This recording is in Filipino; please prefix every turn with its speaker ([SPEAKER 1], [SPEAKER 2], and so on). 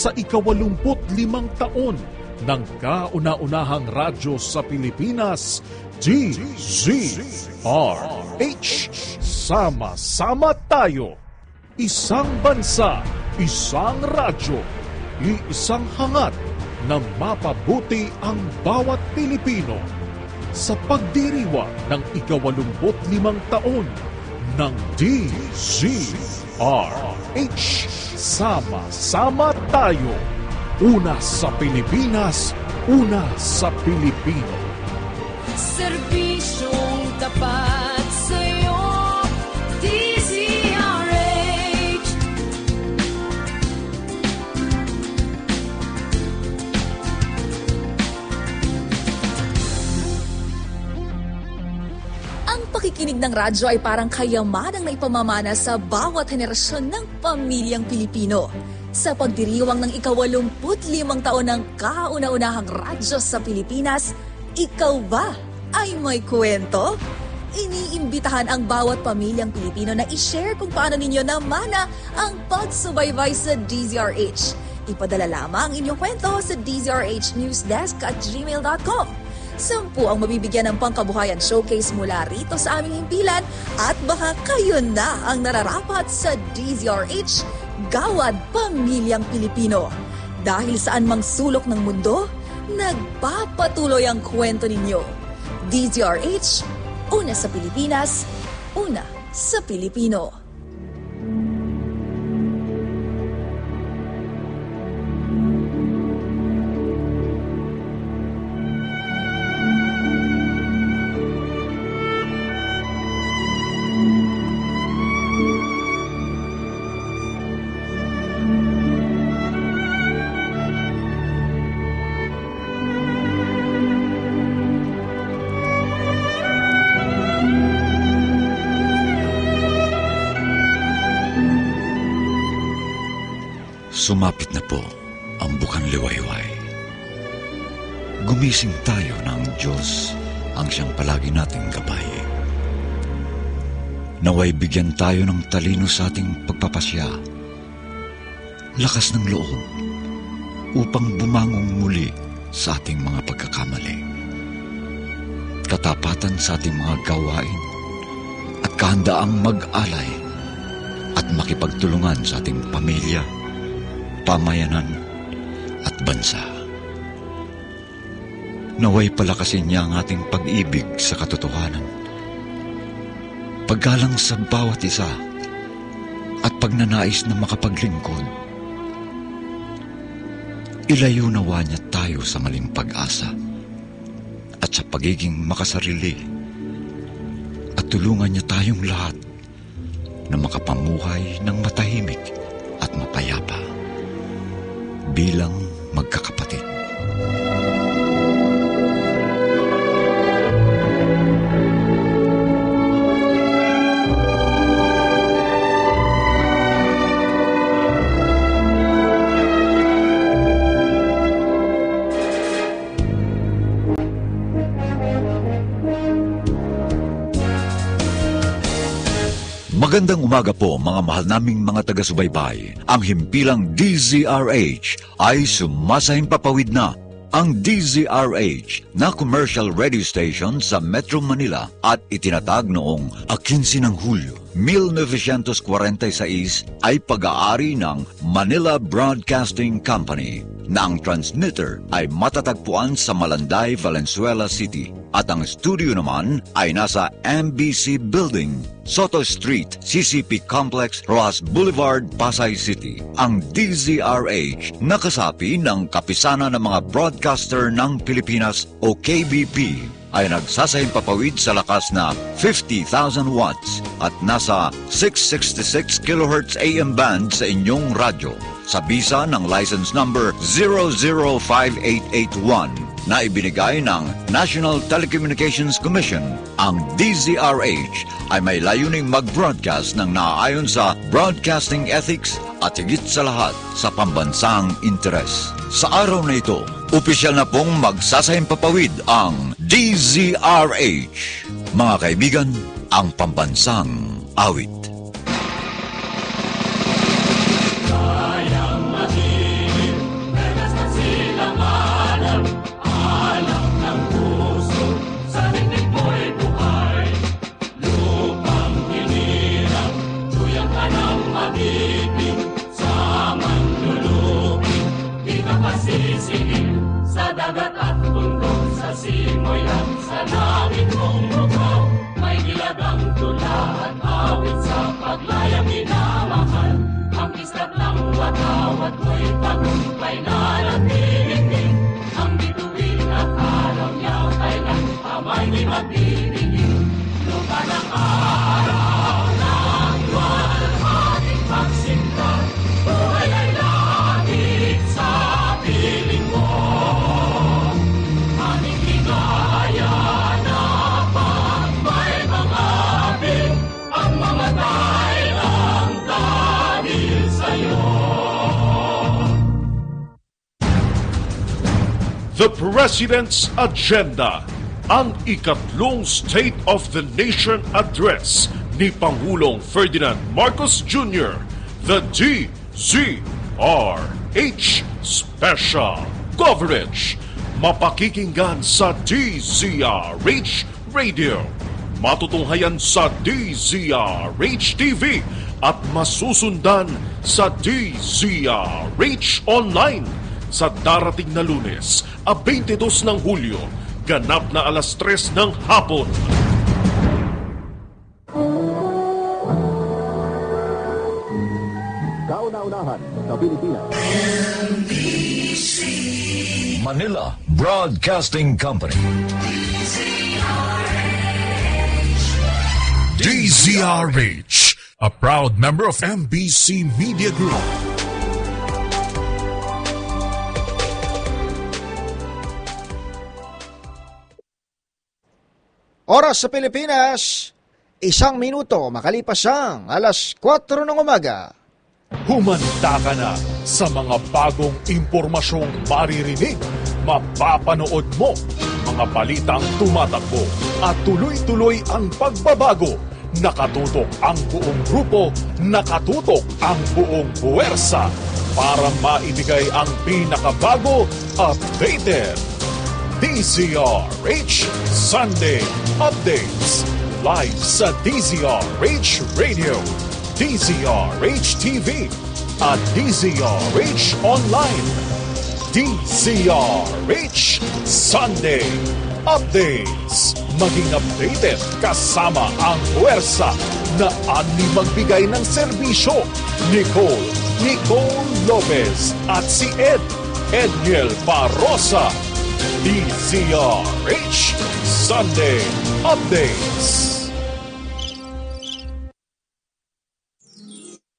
[SPEAKER 1] sa ikawalumput limang taon ng kauna-unahang radyo sa Pilipinas, DZRH. Sama-sama tayo. Isang bansa, isang radyo, iisang hangat na mapabuti ang bawat Pilipino sa pagdiriwang ng ikawalumput limang taon ng DZRH. Sama-sama tayo. Una sa Pilipinas, una sa Pilipino.
[SPEAKER 2] Serbisyong tapat
[SPEAKER 3] pakikinig ng radyo ay parang kayamanang na ipamamana sa bawat henerasyon ng pamilyang Pilipino. Sa pagdiriwang ng ikawalumput limang taon ng kauna-unahang radyo sa Pilipinas, ikaw ba ay may kwento? Iniimbitahan ang bawat pamilyang Pilipino na i-share kung paano ninyo namana ang pagsubaybay sa DZRH. Ipadala lamang ang inyong kwento sa dzrhnewsdesk at gmail.com. Sampu ang mabibigyan ng pangkabuhayan showcase mula rito sa aming himpilan at baka kayo na ang nararapat sa DZRH Gawad Pamilyang Pilipino. Dahil saan mang sulok ng mundo, nagpapatuloy ang kwento ninyo. DZRH, una sa Pilipinas, una sa Pilipino.
[SPEAKER 4] Sumapit na po ang bukang liwayway. Gumising tayo ng Diyos ang siyang palagi nating gabay. Naway bigyan tayo ng talino sa ating pagpapasya. Lakas ng loob upang bumangong muli sa ating mga pagkakamali. Katapatan sa ating mga gawain at kahandaang mag-alay at makipagtulungan sa ating pamilya, pamayanan at bansa. Naway palakasin niya ang ating pag-ibig sa katotohanan. Paggalang sa bawat isa at pagnanais na makapaglingkod. Ilayo nawa niya tayo sa maling pag-asa at sa pagiging makasarili at tulungan niya tayong lahat na makapamuhay ng matahimik at mapayapa bilang magkakapatid. Magandang umaga po mga mahal naming mga taga-subaybay. Ang himpilang DZRH ay sumasahing papawid na ang DZRH na commercial radio station sa Metro Manila at itinatag noong 15 ng Hulyo 1946 ay pag-aari ng Manila Broadcasting Company na ang transmitter ay matatagpuan sa Malanday, Valenzuela City at ang studio naman ay nasa MBC Building, Soto Street, CCP Complex, Rojas Boulevard, Pasay City. Ang DZRH nakasapi ng kapisana ng mga broadcaster ng Pilipinas o KBP ay nagsasayang papawid sa lakas na 50,000 watts at nasa 666 kHz AM band sa inyong radyo sa bisa ng license number 005881 na ibinigay ng National Telecommunications Commission. Ang DZRH ay may layuning mag-broadcast ng naaayon sa broadcasting ethics at higit sa lahat sa pambansang interes. Sa araw na ito, opisyal na pong magsasahing papawid ang DZRH. Mga kaibigan, ang pambansang awit.
[SPEAKER 5] pag-ibig sa manlulupin Di ka pasisihin sa dagat at bundok Sa simoy at sa langit mong lugaw May gilagang tula at awit sa paglayang minamahal Ang islat ng watawat mo'y tagumpay na
[SPEAKER 1] The President's Agenda, ang ikatlong State of the Nation Address ni Pangulong Ferdinand Marcos Jr., the DZRH Special Coverage. Mapakikinggan sa DZRH Radio, matutunghayan sa DZRH TV at masusundan sa DZRH Online sa darating na lunes, a 22 ng Hulyo, ganap na alas 3 ng hapon.
[SPEAKER 6] Kauna-unahan sa Pilipinas.
[SPEAKER 4] Manila Broadcasting Company.
[SPEAKER 1] DZRH, a proud member of MBC Media Group.
[SPEAKER 7] Oras sa Pilipinas, isang minuto makalipas ang alas 4 ng umaga.
[SPEAKER 1] Humanda ka na sa mga bagong impormasyong maririnig, mapapanood mo, mga balitang tumatakbo at tuloy-tuloy ang pagbabago. Nakatutok ang buong grupo, nakatutok ang buong puwersa para maibigay ang pinakabago, updated. DZRH Sunday Updates live sa DZRH Radio, DZRH TV at DZRH Online. DZRH Sunday Updates. Maging updated kasama ang puwersa na ani magbigay ng serbisyo. Nicole, Nicole Lopez at si Ed, Edniel Parosa. DZRH Sunday Updates.